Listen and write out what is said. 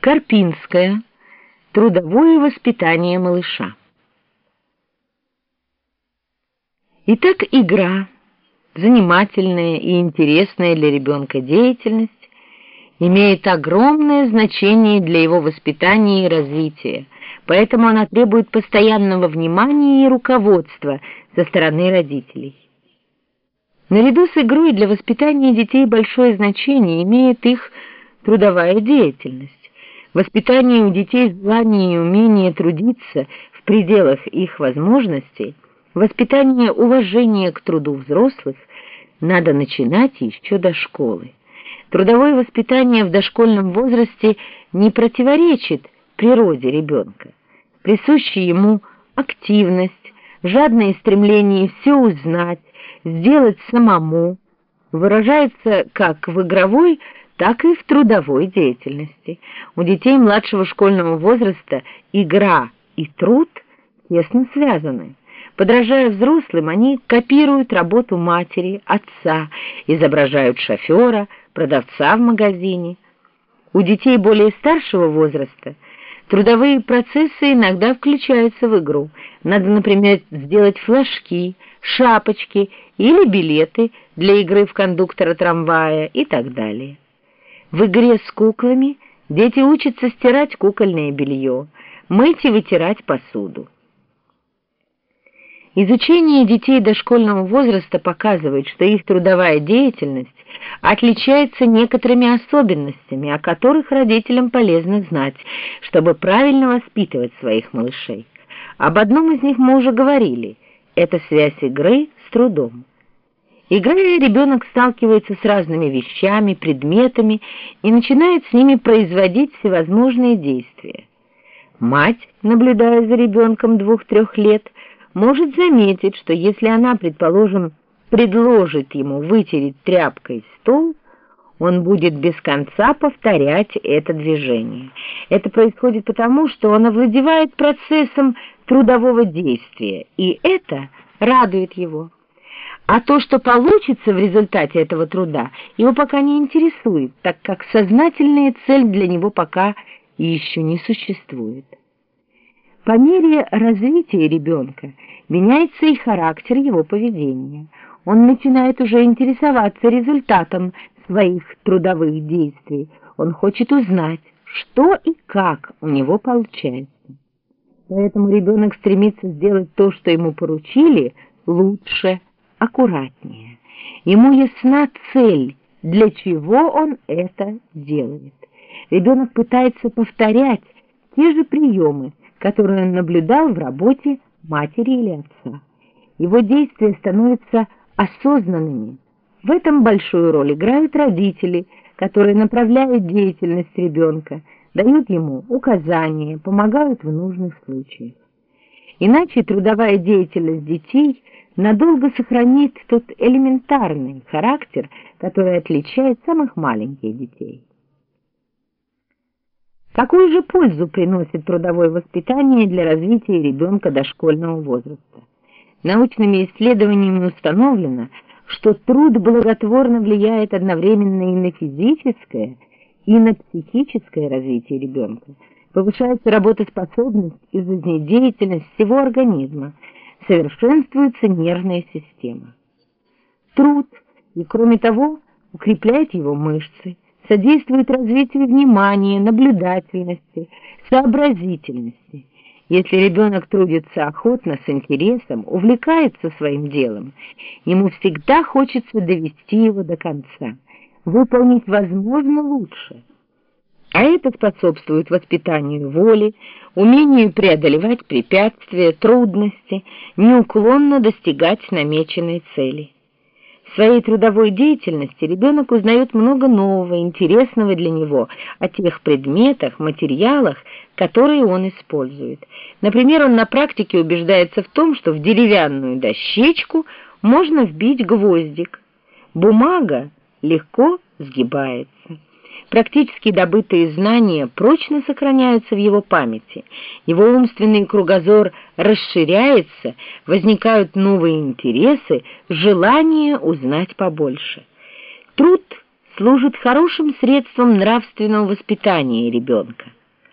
Карпинская. Трудовое воспитание малыша. Итак, игра, занимательная и интересная для ребенка деятельность, имеет огромное значение для его воспитания и развития, поэтому она требует постоянного внимания и руководства со стороны родителей. Наряду с игрой для воспитания детей большое значение имеет их трудовая деятельность. Воспитание у детей желания и умения трудиться в пределах их возможностей, воспитание уважения к труду взрослых надо начинать еще до школы. Трудовое воспитание в дошкольном возрасте не противоречит природе ребенка. Присуща ему активность, жадное стремление все узнать, сделать самому, выражается как в игровой, так и в трудовой деятельности. У детей младшего школьного возраста игра и труд тесно связаны. Подражая взрослым, они копируют работу матери, отца, изображают шофера, продавца в магазине. У детей более старшего возраста трудовые процессы иногда включаются в игру. Надо, например, сделать флажки, шапочки или билеты для игры в кондуктора трамвая и так далее. В игре с куклами дети учатся стирать кукольное белье, мыть и вытирать посуду. Изучение детей дошкольного возраста показывает, что их трудовая деятельность отличается некоторыми особенностями, о которых родителям полезно знать, чтобы правильно воспитывать своих малышей. Об одном из них мы уже говорили – это связь игры с трудом. Играя, ребенок сталкивается с разными вещами, предметами и начинает с ними производить всевозможные действия. Мать, наблюдая за ребенком двух-трех лет, может заметить, что если она, предположим, предложит ему вытереть тряпкой стол, он будет без конца повторять это движение. Это происходит потому, что он овладевает процессом трудового действия, и это радует его. А то, что получится в результате этого труда, его пока не интересует, так как сознательная цель для него пока еще не существует. По мере развития ребенка меняется и характер его поведения. Он начинает уже интересоваться результатом своих трудовых действий. Он хочет узнать, что и как у него получается. Поэтому ребенок стремится сделать то, что ему поручили, лучше, аккуратнее. Ему ясна цель, для чего он это делает. Ребенок пытается повторять те же приемы, которые он наблюдал в работе матери или отца. Его действия становятся осознанными. В этом большую роль играют родители, которые направляют деятельность ребенка, дают ему указания, помогают в нужных случаях. Иначе трудовая деятельность детей надолго сохранит тот элементарный характер, который отличает самых маленьких детей. Какую же пользу приносит трудовое воспитание для развития ребенка дошкольного возраста? Научными исследованиями установлено, что труд благотворно влияет одновременно и на физическое, и на психическое развитие ребенка. Повышается работоспособность и жизнедеятельность всего организма, совершенствуется нервная система. Труд, и кроме того, укрепляет его мышцы, содействует развитию внимания, наблюдательности, сообразительности. Если ребенок трудится охотно, с интересом, увлекается своим делом, ему всегда хочется довести его до конца, выполнить возможно лучше. А это способствует воспитанию воли, умению преодолевать препятствия, трудности, неуклонно достигать намеченной цели. В своей трудовой деятельности ребенок узнает много нового, интересного для него о тех предметах, материалах, которые он использует. Например, он на практике убеждается в том, что в деревянную дощечку можно вбить гвоздик. Бумага легко сгибается. Практически добытые знания прочно сохраняются в его памяти. Его умственный кругозор расширяется, возникают новые интересы, желание узнать побольше. Труд служит хорошим средством нравственного воспитания ребенка.